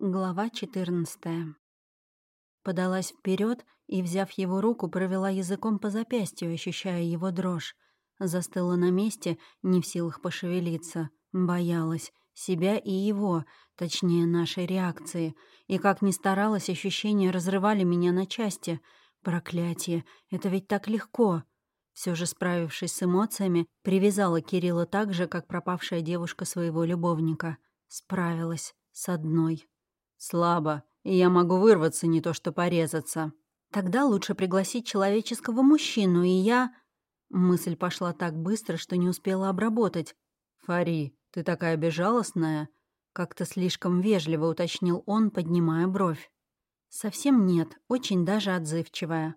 Глава 14. Подалась вперед и, взяв его руку, провела языком по запястью, ощущая его дрожь. Застыла на месте, не в силах пошевелиться. Боялась себя и его, точнее, нашей реакции. И как ни старалась, ощущения разрывали меня на части. Проклятие, это ведь так легко. Все же, справившись с эмоциями, привязала Кирилла так же, как пропавшая девушка своего любовника. Справилась с одной. «Слабо, и я могу вырваться, не то что порезаться». «Тогда лучше пригласить человеческого мужчину, и я...» Мысль пошла так быстро, что не успела обработать. «Фари, ты такая безжалостная?» Как-то слишком вежливо уточнил он, поднимая бровь. «Совсем нет, очень даже отзывчивая».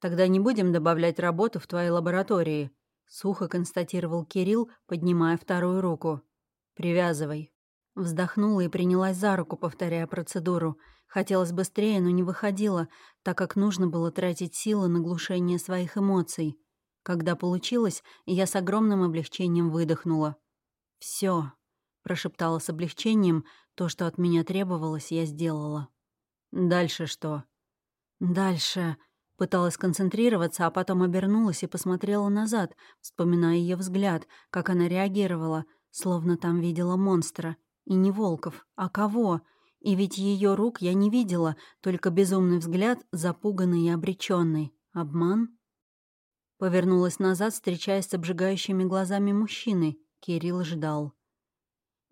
«Тогда не будем добавлять работу в твоей лаборатории», — сухо констатировал Кирилл, поднимая вторую руку. «Привязывай». Вздохнула и принялась за руку, повторяя процедуру. Хотелось быстрее, но не выходило, так как нужно было тратить силы на глушение своих эмоций. Когда получилось, я с огромным облегчением выдохнула. Все, прошептала с облегчением, то, что от меня требовалось, я сделала. «Дальше что?» «Дальше...» Пыталась концентрироваться, а потом обернулась и посмотрела назад, вспоминая ее взгляд, как она реагировала, словно там видела монстра. И не Волков, а кого? И ведь ее рук я не видела, только безумный взгляд, запуганный и обреченный. Обман? Повернулась назад, встречаясь с обжигающими глазами мужчины. Кирилл ждал.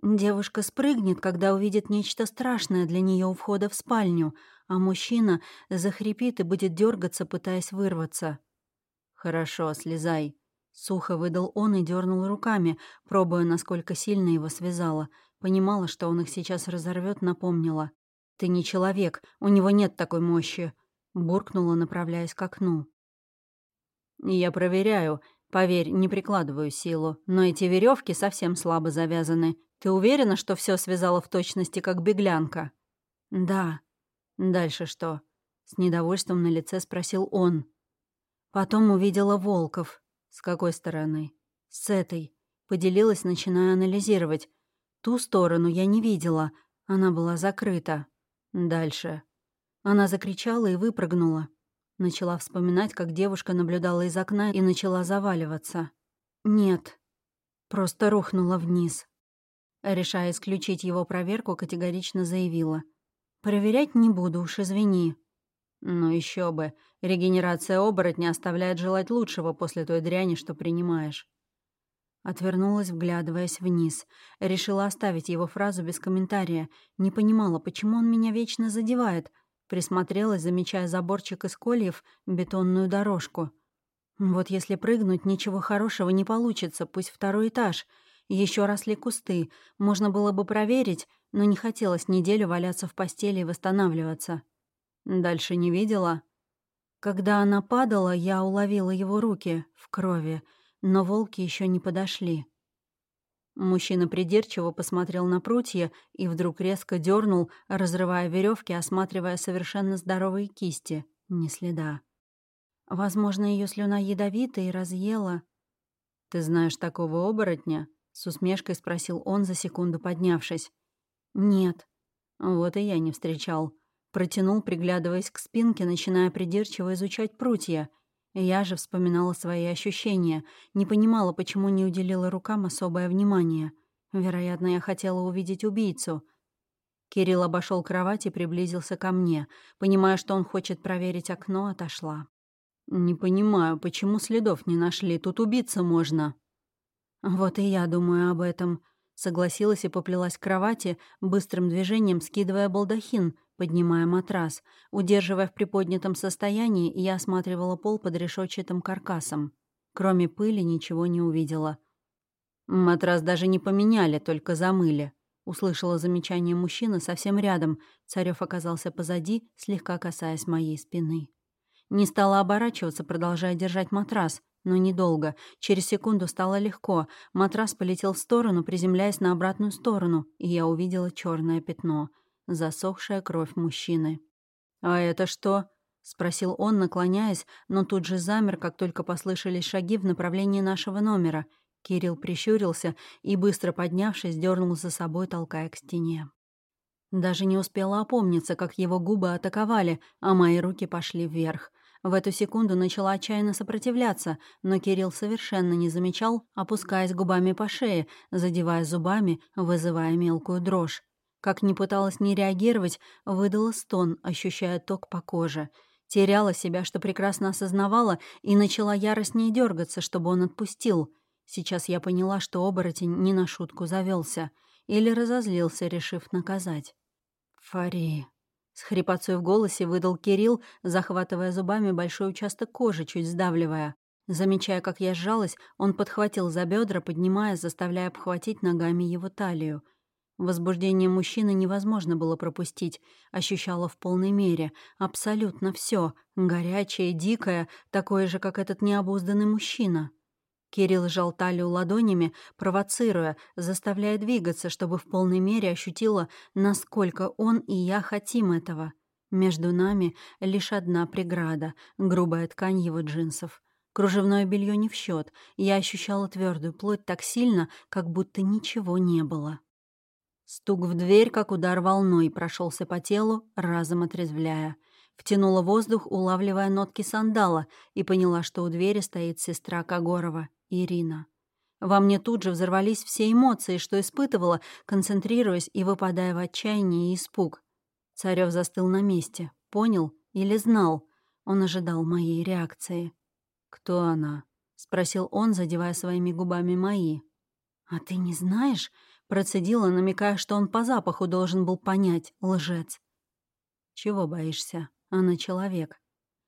Девушка спрыгнет, когда увидит нечто страшное для нее у входа в спальню, а мужчина захрипит и будет дергаться, пытаясь вырваться. «Хорошо, слезай», — сухо выдал он и дернул руками, пробуя, насколько сильно его связала — Понимала, что он их сейчас разорвет, напомнила. «Ты не человек, у него нет такой мощи», — буркнула, направляясь к окну. «Я проверяю. Поверь, не прикладываю силу. Но эти веревки совсем слабо завязаны. Ты уверена, что все связала в точности, как беглянка?» «Да». «Дальше что?» — с недовольством на лице спросил он. Потом увидела Волков. «С какой стороны?» «С этой». Поделилась, начиная анализировать. Ту сторону я не видела, она была закрыта. Дальше. Она закричала и выпрыгнула. Начала вспоминать, как девушка наблюдала из окна и начала заваливаться. Нет, просто рухнула вниз. Решая исключить его проверку, категорично заявила. «Проверять не буду, уж извини». «Ну еще бы. Регенерация оборотня оставляет желать лучшего после той дряни, что принимаешь». Отвернулась, вглядываясь вниз. Решила оставить его фразу без комментария. Не понимала, почему он меня вечно задевает. Присмотрелась, замечая заборчик из кольев, бетонную дорожку. Вот если прыгнуть, ничего хорошего не получится, пусть второй этаж. Еще росли кусты. Можно было бы проверить, но не хотелось неделю валяться в постели и восстанавливаться. Дальше не видела? Когда она падала, я уловила его руки в крови — но волки еще не подошли. Мужчина придирчиво посмотрел на прутья и вдруг резко дернул, разрывая веревки, осматривая совершенно здоровые кисти. Ни следа. Возможно, ее слюна ядовита и разъела. «Ты знаешь такого оборотня?» — с усмешкой спросил он за секунду поднявшись. «Нет». «Вот и я не встречал». Протянул, приглядываясь к спинке, начиная придирчиво изучать прутья — я же вспоминала свои ощущения, не понимала, почему не уделила рукам особое внимание. Вероятно, я хотела увидеть убийцу. Кирилл обошел кровать и приблизился ко мне. Понимая, что он хочет проверить окно, отошла. «Не понимаю, почему следов не нашли? Тут убиться можно». «Вот и я думаю об этом», — согласилась и поплелась к кровати, быстрым движением скидывая балдахин, поднимая матрас. Удерживая в приподнятом состоянии, я осматривала пол под решетчатым каркасом. Кроме пыли ничего не увидела. «Матрас даже не поменяли, только замыли», — услышала замечание мужчины совсем рядом. Царёв оказался позади, слегка касаясь моей спины. Не стала оборачиваться, продолжая держать матрас, но недолго. Через секунду стало легко. Матрас полетел в сторону, приземляясь на обратную сторону, и я увидела черное пятно — засохшая кровь мужчины. «А это что?» — спросил он, наклоняясь, но тут же замер, как только послышались шаги в направлении нашего номера. Кирилл прищурился и, быстро поднявшись, дернул за собой, толкая к стене. Даже не успела опомниться, как его губы атаковали, а мои руки пошли вверх. В эту секунду начала отчаянно сопротивляться, но Кирилл совершенно не замечал, опускаясь губами по шее, задевая зубами, вызывая мелкую дрожь. Как ни пыталась не реагировать, выдала стон, ощущая ток по коже. Теряла себя, что прекрасно осознавала, и начала яростнее дергаться, чтобы он отпустил. Сейчас я поняла, что оборотень не на шутку завелся или разозлился, решив наказать. «Фари», — с хрипотцой в голосе выдал Кирилл, захватывая зубами большой участок кожи, чуть сдавливая. Замечая, как я сжалась, он подхватил за бедра, поднимая, заставляя обхватить ногами его талию. Возбуждение мужчины невозможно было пропустить. Ощущала в полной мере. Абсолютно все, Горячее, дикое, такое же, как этот необузданный мужчина. Кирилл сжал талию ладонями, провоцируя, заставляя двигаться, чтобы в полной мере ощутила, насколько он и я хотим этого. Между нами лишь одна преграда — грубая ткань его джинсов. Кружевное белье не в счет. Я ощущала твердую плоть так сильно, как будто ничего не было. Стук в дверь, как удар волной, прошелся по телу, разом отрезвляя. Втянула воздух, улавливая нотки сандала, и поняла, что у двери стоит сестра Кагорова. Ирина. Во мне тут же взорвались все эмоции, что испытывала, концентрируясь и выпадая в отчаяние и испуг. Царёв застыл на месте. Понял или знал? Он ожидал моей реакции. «Кто она?» — спросил он, задевая своими губами мои. «А ты не знаешь?» — процедила, намекая, что он по запаху должен был понять, лжец. «Чего боишься? Она человек».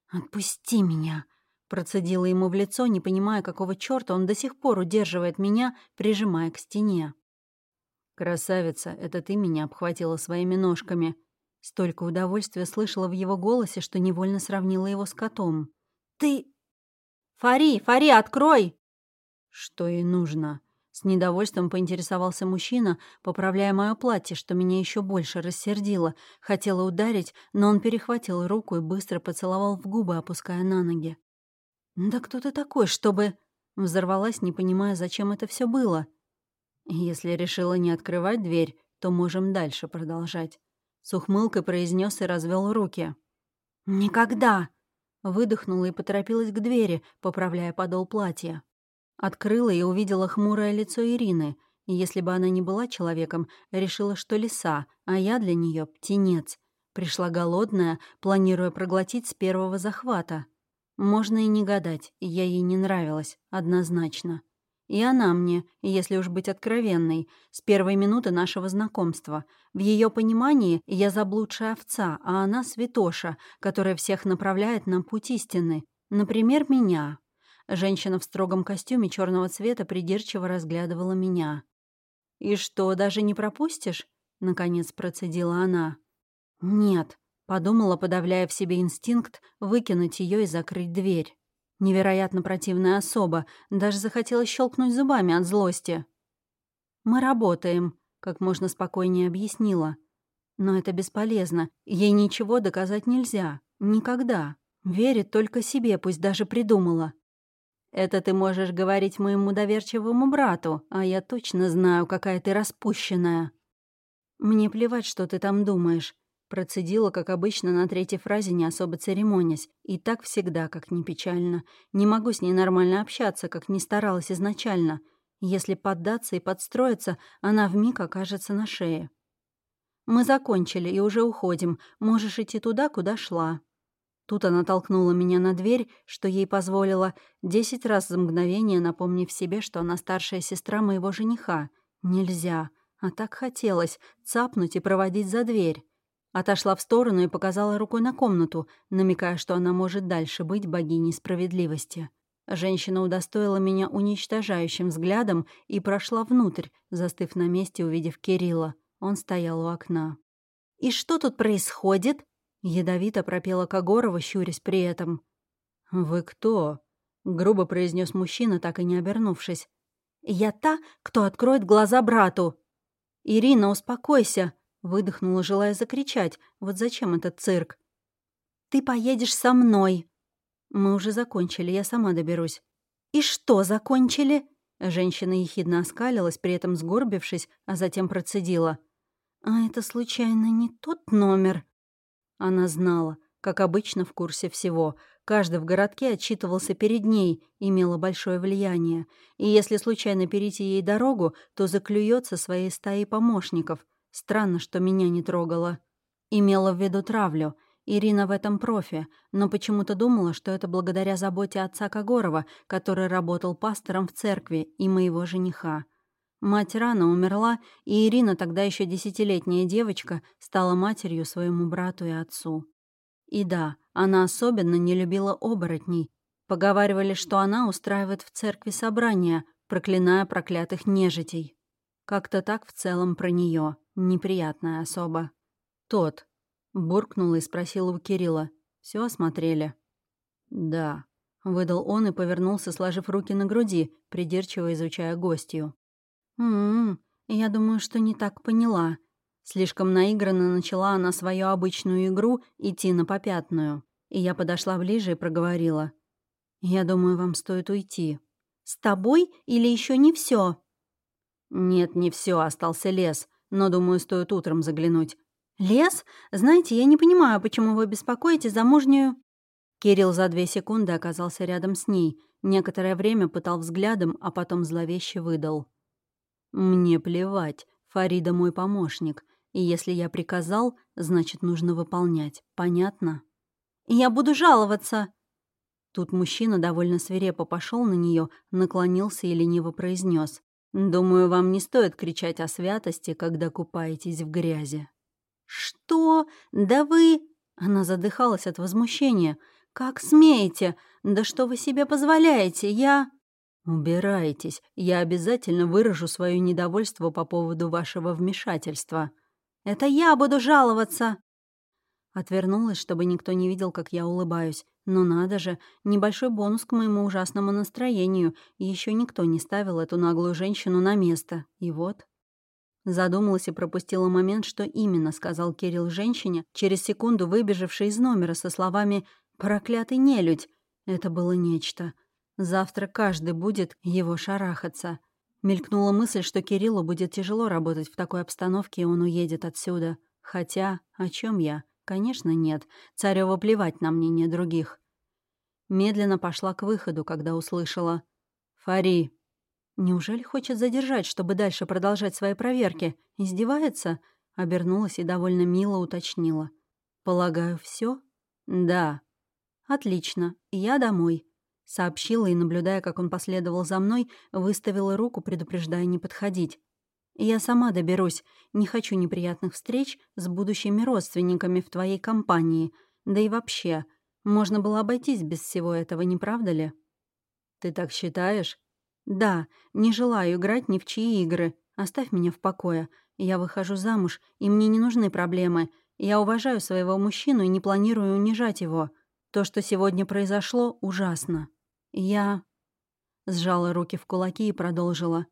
«Отпусти меня!» Процедила ему в лицо, не понимая, какого чёрта он до сих пор удерживает меня, прижимая к стене. «Красавица, это ты меня обхватила своими ножками». Столько удовольствия слышала в его голосе, что невольно сравнила его с котом. «Ты...» «Фари, Фари, открой!» «Что ей нужно?» С недовольством поинтересовался мужчина, поправляя мое платье, что меня еще больше рассердило. Хотела ударить, но он перехватил руку и быстро поцеловал в губы, опуская на ноги. «Да кто ты такой, чтобы...» Взорвалась, не понимая, зачем это все было. «Если решила не открывать дверь, то можем дальше продолжать». С ухмылкой произнес и развел руки. «Никогда!» Выдохнула и поторопилась к двери, поправляя подол платья. Открыла и увидела хмурое лицо Ирины. И если бы она не была человеком, решила, что лиса, а я для нее птенец. Пришла голодная, планируя проглотить с первого захвата. Можно и не гадать, я ей не нравилась, однозначно. И она мне, если уж быть откровенной, с первой минуты нашего знакомства. В ее понимании я заблудшая овца, а она святоша, которая всех направляет на путь истины. Например, меня. Женщина в строгом костюме черного цвета придирчиво разглядывала меня. «И что, даже не пропустишь?» — наконец процедила она. «Нет», Подумала, подавляя в себе инстинкт, выкинуть ее и закрыть дверь. Невероятно противная особа, даже захотела щелкнуть зубами от злости. «Мы работаем», — как можно спокойнее объяснила. «Но это бесполезно, ей ничего доказать нельзя. Никогда. Верит только себе, пусть даже придумала». «Это ты можешь говорить моему доверчивому брату, а я точно знаю, какая ты распущенная». «Мне плевать, что ты там думаешь. Процедила, как обычно, на третьей фразе, не особо церемонясь. И так всегда, как ни печально. Не могу с ней нормально общаться, как не старалась изначально. Если поддаться и подстроиться, она вмиг окажется на шее. «Мы закончили и уже уходим. Можешь идти туда, куда шла». Тут она толкнула меня на дверь, что ей позволило десять раз за мгновение напомнив себе, что она старшая сестра моего жениха. Нельзя. А так хотелось цапнуть и проводить за дверь. Отошла в сторону и показала рукой на комнату, намекая, что она может дальше быть богиней справедливости. Женщина удостоила меня уничтожающим взглядом и прошла внутрь, застыв на месте, увидев Кирилла. Он стоял у окна. «И что тут происходит?» Ядовито пропела Когорова, щурясь при этом. «Вы кто?» — грубо произнес мужчина, так и не обернувшись. «Я та, кто откроет глаза брату». «Ирина, успокойся!» Выдохнула, желая закричать. Вот зачем этот цирк? «Ты поедешь со мной!» «Мы уже закончили, я сама доберусь». «И что закончили?» Женщина ехидно оскалилась, при этом сгорбившись, а затем процедила. «А это случайно не тот номер?» Она знала, как обычно в курсе всего. Каждый в городке отчитывался перед ней, имела большое влияние. И если случайно перейти ей дорогу, то заклюется своей стаей помощников. Странно, что меня не трогала. Имела в виду травлю. Ирина в этом профи, но почему-то думала, что это благодаря заботе отца Когорова, который работал пастором в церкви, и моего жениха. Мать рано умерла, и Ирина, тогда еще десятилетняя девочка, стала матерью своему брату и отцу. И да, она особенно не любила оборотней. Поговаривали, что она устраивает в церкви собрания, проклиная проклятых нежитей. Как-то так в целом про нее, неприятная особа. Тот. Буркнула и спросила у Кирилла. Все осмотрели? Да. Выдал он и повернулся, сложив руки на груди, придирчиво изучая гостью. «М-м, я думаю, что не так поняла». Слишком наигранно начала она свою обычную игру идти на попятную. И я подошла ближе и проговорила. «Я думаю, вам стоит уйти». «С тобой или еще не все? «Нет, не все, остался лес, но, думаю, стоит утром заглянуть». «Лес? Знаете, я не понимаю, почему вы беспокоите замужнюю...» Кирилл за две секунды оказался рядом с ней, некоторое время пытал взглядом, а потом зловеще выдал. «Мне плевать. Фарида мой помощник. И если я приказал, значит, нужно выполнять. Понятно?» «Я буду жаловаться!» Тут мужчина довольно свирепо пошел на нее, наклонился и лениво произнес: «Думаю, вам не стоит кричать о святости, когда купаетесь в грязи». «Что? Да вы...» Она задыхалась от возмущения. «Как смеете? Да что вы себе позволяете? Я...» «Убирайтесь. Я обязательно выражу свое недовольство по поводу вашего вмешательства». «Это я буду жаловаться!» Отвернулась, чтобы никто не видел, как я улыбаюсь. Но надо же, небольшой бонус к моему ужасному настроению. Еще никто не ставил эту наглую женщину на место. И вот... Задумалась и пропустила момент, что именно сказал Кирилл женщине, через секунду выбежавшей из номера со словами «проклятый нелюдь». Это было нечто. Завтра каждый будет его шарахаться. Мелькнула мысль, что Кириллу будет тяжело работать в такой обстановке, и он уедет отсюда. Хотя, о чем я? Конечно, нет. Царёва плевать на мнение других. Медленно пошла к выходу, когда услышала. «Фари!» Неужели хочет задержать, чтобы дальше продолжать свои проверки? Издевается? Обернулась и довольно мило уточнила. «Полагаю, все? «Да». «Отлично. Я домой». Сообщила и, наблюдая, как он последовал за мной, выставила руку, предупреждая не подходить. «Я сама доберусь. Не хочу неприятных встреч с будущими родственниками в твоей компании. Да и вообще, можно было обойтись без всего этого, не правда ли?» «Ты так считаешь?» «Да, не желаю играть ни в чьи игры. Оставь меня в покое. Я выхожу замуж, и мне не нужны проблемы. Я уважаю своего мужчину и не планирую унижать его. То, что сегодня произошло, ужасно. Я...» Сжала руки в кулаки и продолжила.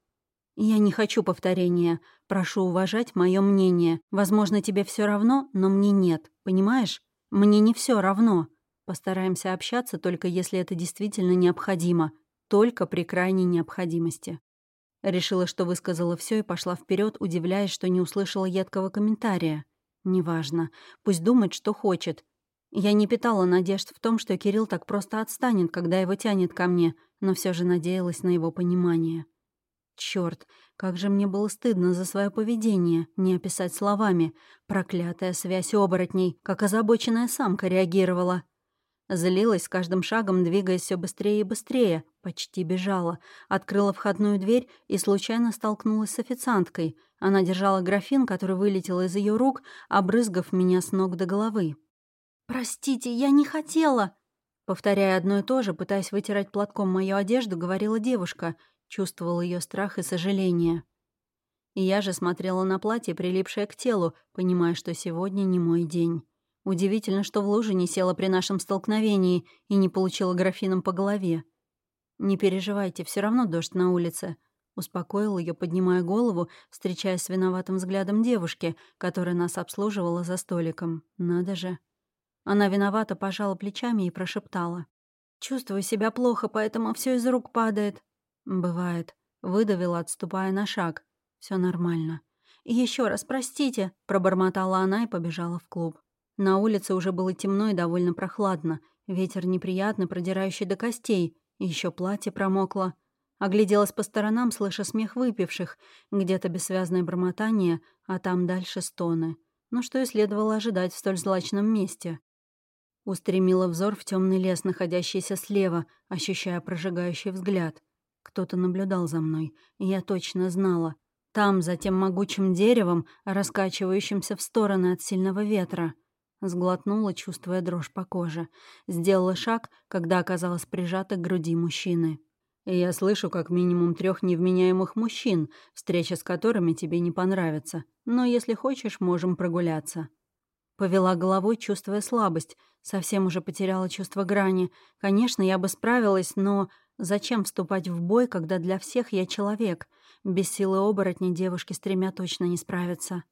«Я не хочу повторения. Прошу уважать мое мнение. Возможно, тебе все равно, но мне нет. Понимаешь? Мне не все равно. Постараемся общаться только если это действительно необходимо только при крайней необходимости. Решила, что высказала все и пошла вперед, удивляясь, что не услышала едкого комментария. Неважно. Пусть думает, что хочет. Я не питала надежд в том, что Кирилл так просто отстанет, когда его тянет ко мне, но все же надеялась на его понимание. Черт, как же мне было стыдно за свое поведение, не описать словами. Проклятая связь оборотней, как озабоченная самка реагировала. Злилась с каждым шагом, двигаясь все быстрее и быстрее. Почти бежала. Открыла входную дверь и случайно столкнулась с официанткой. Она держала графин, который вылетел из ее рук, обрызгав меня с ног до головы. «Простите, я не хотела!» Повторяя одно и то же, пытаясь вытирать платком мою одежду, говорила девушка. Чувствовала ее страх и сожаление. И я же смотрела на платье, прилипшее к телу, понимая, что сегодня не мой день. Удивительно, что в луже не села при нашем столкновении и не получила графином по голове. «Не переживайте, все равно дождь на улице», — успокоил ее, поднимая голову, встречаясь с виноватым взглядом девушки, которая нас обслуживала за столиком. «Надо же». Она виновата пожала плечами и прошептала. «Чувствую себя плохо, поэтому все из рук падает». «Бывает», — выдавила, отступая на шаг. Все нормально. Еще раз простите», — пробормотала она и побежала в клуб. На улице уже было темно и довольно прохладно. Ветер неприятный, продирающий до костей. Еще платье промокло. Огляделась по сторонам, слыша смех выпивших. Где-то бессвязное бормотание, а там дальше стоны. Ну что и следовало ожидать в столь злачном месте. Устремила взор в темный лес, находящийся слева, ощущая прожигающий взгляд. Кто-то наблюдал за мной, и я точно знала. Там, за тем могучим деревом, раскачивающимся в стороны от сильного ветра. Сглотнула, чувствуя дрожь по коже. Сделала шаг, когда оказалась прижата к груди мужчины. И я слышу как минимум трех невменяемых мужчин, встреча с которыми тебе не понравится. Но если хочешь, можем прогуляться. Повела головой, чувствуя слабость. Совсем уже потеряла чувство грани. Конечно, я бы справилась, но зачем вступать в бой, когда для всех я человек? Без силы оборотня девушки с тремя точно не справятся.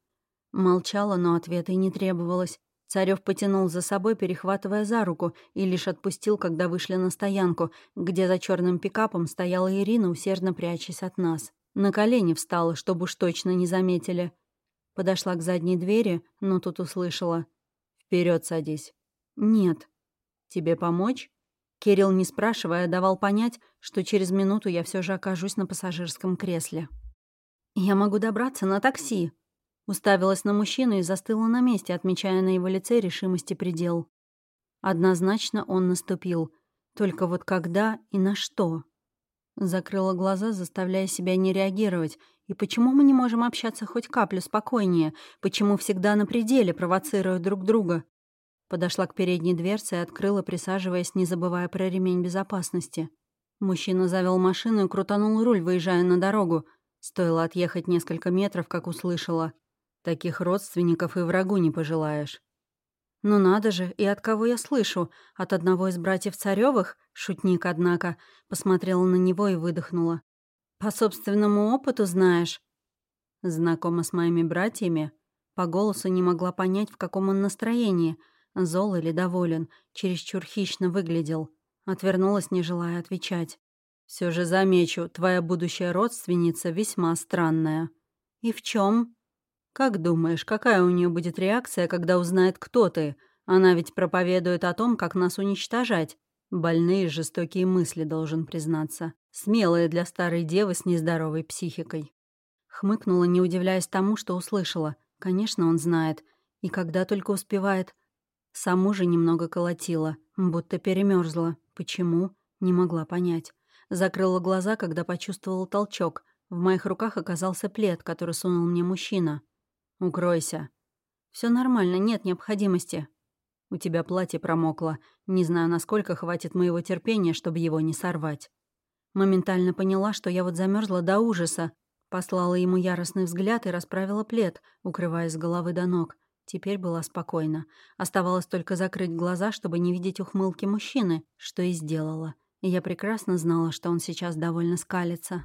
Молчала, но ответа и не требовалось. Царев потянул за собой, перехватывая за руку, и лишь отпустил, когда вышли на стоянку, где за черным пикапом стояла Ирина, усердно прячась от нас. На колени встала, чтобы уж точно не заметили. Подошла к задней двери, но тут услышала. Вперед садись». «Нет». «Тебе помочь?» Кирилл, не спрашивая, давал понять, что через минуту я все же окажусь на пассажирском кресле. «Я могу добраться на такси», Уставилась на мужчину и застыла на месте, отмечая на его лице решимости предел. Однозначно он наступил. Только вот когда и на что? Закрыла глаза, заставляя себя не реагировать. И почему мы не можем общаться хоть каплю спокойнее? Почему всегда на пределе, провоцируя друг друга? Подошла к передней дверце и открыла, присаживаясь, не забывая про ремень безопасности. Мужчина завел машину и крутанул руль, выезжая на дорогу. Стоило отъехать несколько метров, как услышала. Таких родственников и врагу не пожелаешь. Ну надо же, и от кого я слышу? От одного из братьев Царёвых? Шутник, однако. Посмотрела на него и выдохнула. По собственному опыту знаешь? Знакома с моими братьями? По голосу не могла понять, в каком он настроении. Зол или доволен. Чересчур хищно выглядел. Отвернулась, не желая отвечать. Все же замечу, твоя будущая родственница весьма странная. И в чем? Как думаешь, какая у нее будет реакция, когда узнает, кто ты? Она ведь проповедует о том, как нас уничтожать. Больные жестокие мысли, должен признаться. Смелые для старой девы с нездоровой психикой. Хмыкнула, не удивляясь тому, что услышала. Конечно, он знает. И когда только успевает. Саму же немного колотила, будто перемерзла. Почему? Не могла понять. Закрыла глаза, когда почувствовала толчок. В моих руках оказался плед, который сунул мне мужчина. «Укройся». Все нормально, нет необходимости». «У тебя платье промокло. Не знаю, насколько хватит моего терпения, чтобы его не сорвать». Моментально поняла, что я вот замерзла до ужаса. Послала ему яростный взгляд и расправила плед, укрываясь с головы до ног. Теперь была спокойна. Оставалось только закрыть глаза, чтобы не видеть ухмылки мужчины, что и сделала. И я прекрасно знала, что он сейчас довольно скалится.